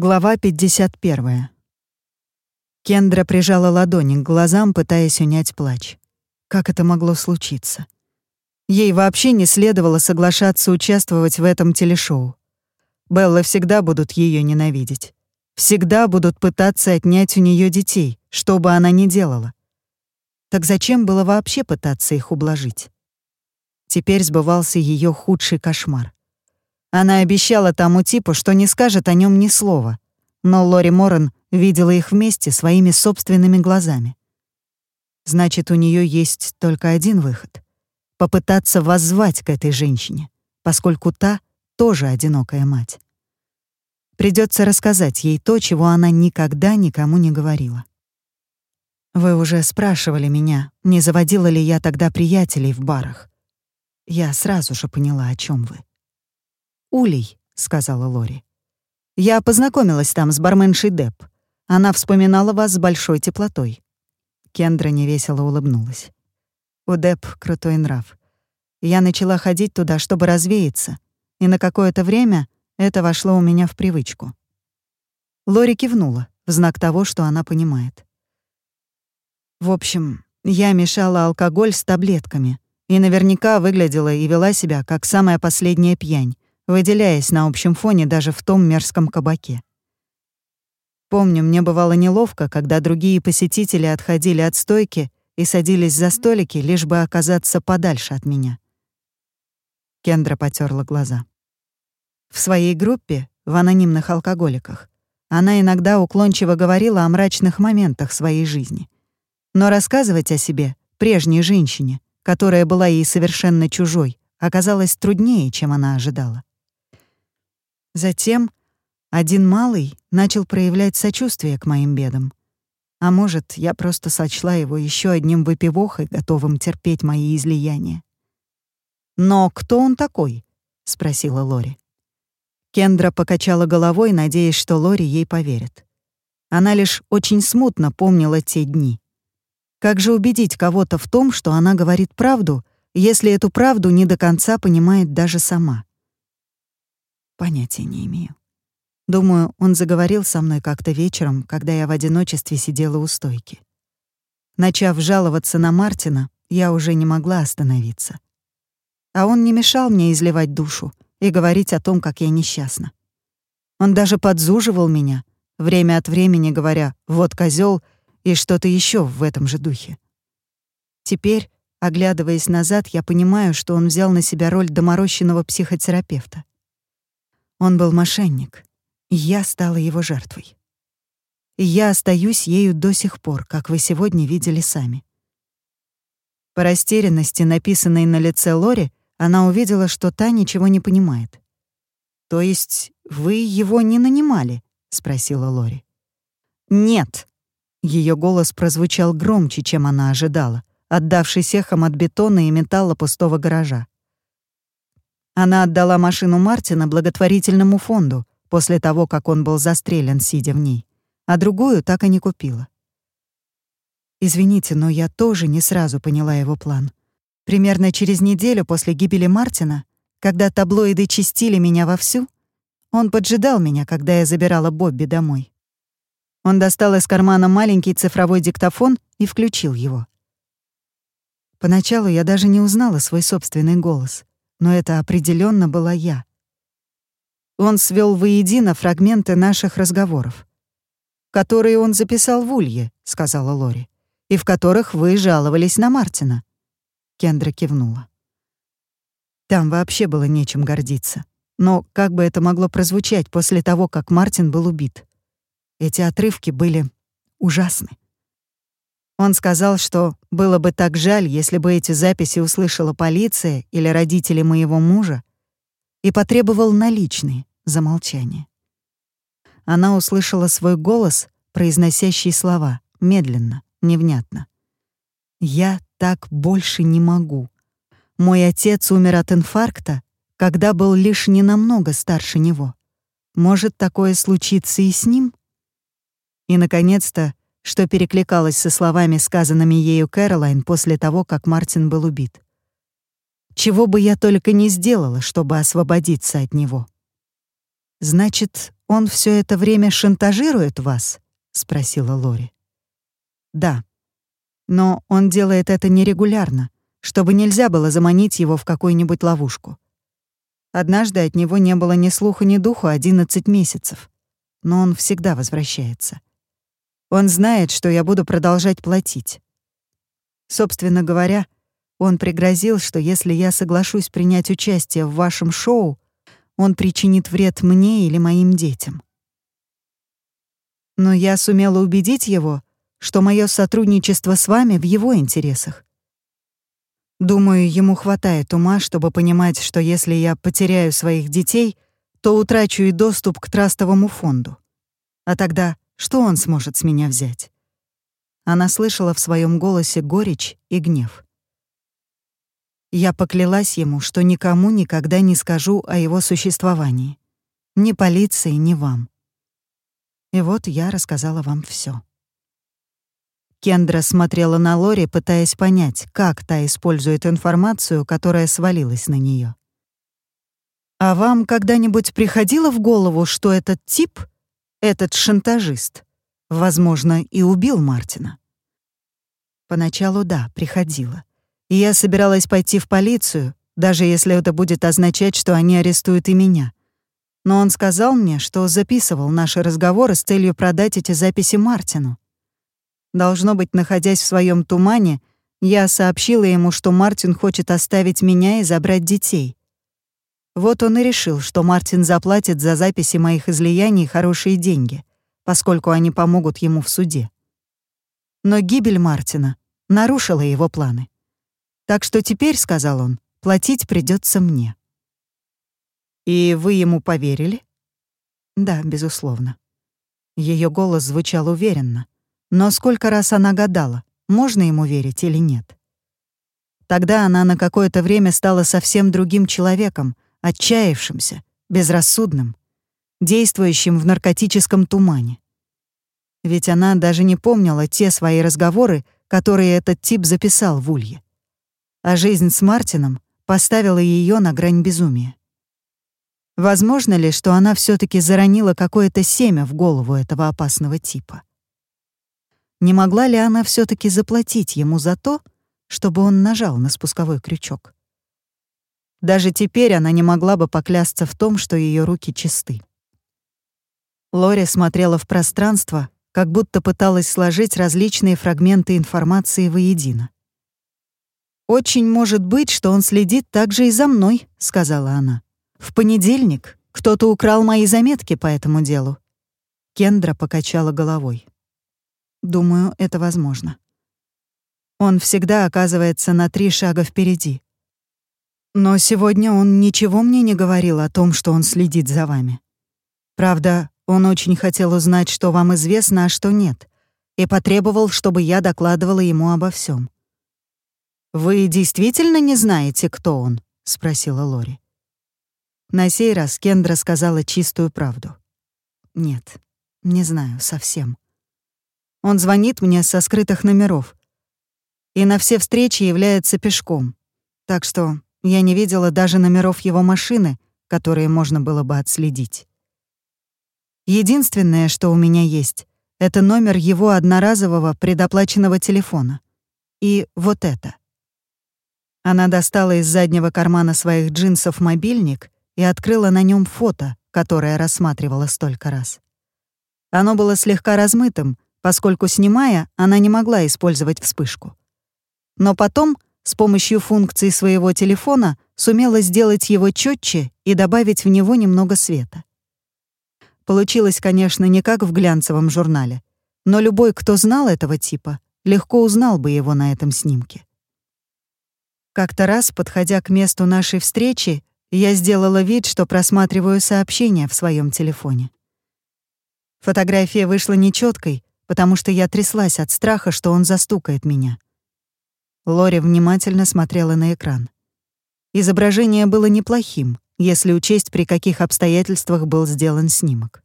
Глава 51. Кендра прижала ладони к глазам, пытаясь унять плач. Как это могло случиться? Ей вообще не следовало соглашаться участвовать в этом телешоу. Белла всегда будут ее ненавидеть. Всегда будут пытаться отнять у нее детей, что бы она ни делала. Так зачем было вообще пытаться их ублажить? Теперь сбывался ее худший кошмар. Она обещала тому типу, что не скажет о нем ни слова, но Лори Моррен видела их вместе своими собственными глазами. Значит, у нее есть только один выход — попытаться воззвать к этой женщине, поскольку та тоже одинокая мать. Придется рассказать ей то, чего она никогда никому не говорила. Вы уже спрашивали меня, не заводила ли я тогда приятелей в барах. Я сразу же поняла, о чем вы. «Улей», — сказала Лори. «Я познакомилась там с барменшей Деп. Она вспоминала вас с большой теплотой». Кендра невесело улыбнулась. У Деп крутой нрав. Я начала ходить туда, чтобы развеяться, и на какое-то время это вошло у меня в привычку. Лори кивнула, в знак того, что она понимает. В общем, я мешала алкоголь с таблетками и наверняка выглядела и вела себя как самая последняя пьянь, выделяясь на общем фоне даже в том мерзком кабаке. Помню, мне бывало неловко, когда другие посетители отходили от стойки и садились за столики, лишь бы оказаться подальше от меня. Кендра потерла глаза. В своей группе, в анонимных алкоголиках, она иногда уклончиво говорила о мрачных моментах своей жизни. Но рассказывать о себе, прежней женщине, которая была ей совершенно чужой, оказалось труднее, чем она ожидала. Затем один малый начал проявлять сочувствие к моим бедам. А может, я просто сочла его еще одним выпивохой, готовым терпеть мои излияния. «Но кто он такой?» — спросила Лори. Кендра покачала головой, надеясь, что Лори ей поверит. Она лишь очень смутно помнила те дни. Как же убедить кого-то в том, что она говорит правду, если эту правду не до конца понимает даже сама? Понятия не имею. Думаю, он заговорил со мной как-то вечером, когда я в одиночестве сидела у стойки. Начав жаловаться на Мартина, я уже не могла остановиться. А он не мешал мне изливать душу и говорить о том, как я несчастна. Он даже подзуживал меня, время от времени говоря «вот козел и что-то еще в этом же духе. Теперь, оглядываясь назад, я понимаю, что он взял на себя роль доморощенного психотерапевта. Он был мошенник, и я стала его жертвой. Я остаюсь ею до сих пор, как вы сегодня видели сами. По растерянности, написанной на лице Лори, она увидела, что та ничего не понимает. «То есть вы его не нанимали?» — спросила Лори. «Нет». Ее голос прозвучал громче, чем она ожидала, отдавшись эхом от бетона и металла пустого гаража. Она отдала машину Мартина благотворительному фонду после того, как он был застрелен, сидя в ней, а другую так и не купила. Извините, но я тоже не сразу поняла его план. Примерно через неделю после гибели Мартина, когда таблоиды чистили меня вовсю, он поджидал меня, когда я забирала Бобби домой. Он достал из кармана маленький цифровой диктофон и включил его. Поначалу я даже не узнала свой собственный голос но это определенно была я. Он свел воедино фрагменты наших разговоров, которые он записал в Улье, сказала Лори, и в которых вы жаловались на Мартина. Кендра кивнула. Там вообще было нечем гордиться. Но как бы это могло прозвучать после того, как Мартин был убит? Эти отрывки были ужасны. Он сказал, что было бы так жаль, если бы эти записи услышала полиция или родители моего мужа, и потребовал наличные за молчание. Она услышала свой голос, произносящий слова, медленно, невнятно. «Я так больше не могу. Мой отец умер от инфаркта, когда был лишь ненамного старше него. Может такое случиться и с ним?» И, наконец-то, что перекликалось со словами, сказанными ею Кэролайн после того, как Мартин был убит. Чего бы я только не сделала, чтобы освободиться от него. Значит, он все это время шантажирует вас?» — спросила Лори. «Да. Но он делает это нерегулярно, чтобы нельзя было заманить его в какую-нибудь ловушку. Однажды от него не было ни слуха, ни духу 11 месяцев. Но он всегда возвращается. Он знает, что я буду продолжать платить. Собственно говоря, он пригрозил, что если я соглашусь принять участие в вашем шоу, он причинит вред мне или моим детям. Но я сумела убедить его, что мое сотрудничество с вами в его интересах. Думаю, ему хватает ума, чтобы понимать, что если я потеряю своих детей, то утрачу и доступ к трастовому фонду. А тогда что он сможет с меня взять? Она слышала в своем голосе горечь и гнев. Я поклялась ему, что никому никогда не скажу о его существовании. Ни полиции, ни вам. И вот я рассказала вам все. Кендра смотрела на Лори, пытаясь понять, как та использует информацию, которая свалилась на нее. «А вам когда-нибудь приходило в голову, что этот тип этот шантажист, возможно, и убил Мартина. Поначалу да, приходила. И я собиралась пойти в полицию, даже если это будет означать, что они арестуют и меня. Но он сказал мне, что записывал наши разговоры с целью продать эти записи Мартину. Должно быть, находясь в своем тумане, я сообщила ему, что Мартин хочет оставить меня и забрать детей. Вот он и решил, что Мартин заплатит за записи моих излияний хорошие деньги, поскольку они помогут ему в суде. Но гибель Мартина нарушила его планы. Так что теперь, — сказал он, — платить придется мне. «И вы ему поверили?» «Да, безусловно». Ее голос звучал уверенно. Но сколько раз она гадала, можно ему верить или нет. Тогда она на какое-то время стала совсем другим человеком — отчаявшимся, безрассудным, действующим в наркотическом тумане. Ведь она даже не помнила те свои разговоры, которые этот тип записал в Улье. А жизнь с Мартином поставила ее на грань безумия. Возможно ли, что она все таки заронила какое-то семя в голову этого опасного типа? Не могла ли она все таки заплатить ему за то, чтобы он нажал на спусковой крючок? Даже теперь она не могла бы поклясться в том, что ее руки чисты. Лори смотрела в пространство, как будто пыталась сложить различные фрагменты информации воедино. «Очень может быть, что он следит также и за мной», — сказала она. «В понедельник кто-то украл мои заметки по этому делу». Кендра покачала головой. «Думаю, это возможно. Он всегда оказывается на три шага впереди. Но сегодня он ничего мне не говорил о том, что он следит за вами. Правда, он очень хотел узнать, что вам известно, а что нет, и потребовал, чтобы я докладывала ему обо всем. «Вы действительно не знаете, кто он?» — спросила Лори. На сей раз Кендра сказала чистую правду. «Нет, не знаю совсем. Он звонит мне со скрытых номеров и на все встречи является пешком, так что я не видела даже номеров его машины, которые можно было бы отследить. Единственное, что у меня есть, это номер его одноразового предоплаченного телефона. И вот это. Она достала из заднего кармана своих джинсов мобильник и открыла на нем фото, которое рассматривала столько раз. Оно было слегка размытым, поскольку, снимая, она не могла использовать вспышку. Но потом с помощью функции своего телефона сумела сделать его четче и добавить в него немного света. Получилось, конечно, не как в глянцевом журнале, но любой, кто знал этого типа, легко узнал бы его на этом снимке. Как-то раз, подходя к месту нашей встречи, я сделала вид, что просматриваю сообщения в своем телефоне. Фотография вышла нечеткой, потому что я тряслась от страха, что он застукает меня. Лори внимательно смотрела на экран. Изображение было неплохим, если учесть, при каких обстоятельствах был сделан снимок.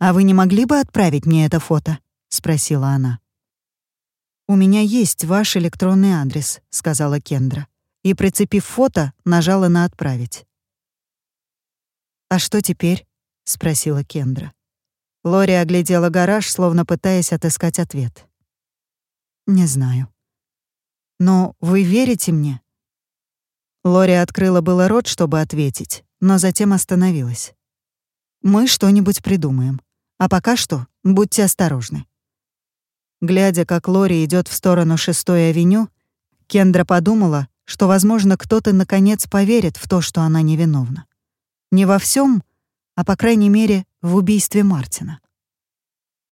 «А вы не могли бы отправить мне это фото?» — спросила она. «У меня есть ваш электронный адрес», — сказала Кендра, и, прицепив фото, нажала на «Отправить». «А что теперь?» — спросила Кендра. Лори оглядела гараж, словно пытаясь отыскать ответ. «Не знаю». «Но вы верите мне?» Лори открыла было рот, чтобы ответить, но затем остановилась. «Мы что-нибудь придумаем. А пока что будьте осторожны». Глядя, как Лори идет в сторону шестой авеню, Кендра подумала, что, возможно, кто-то наконец поверит в то, что она невиновна. Не во всем, а, по крайней мере, в убийстве Мартина.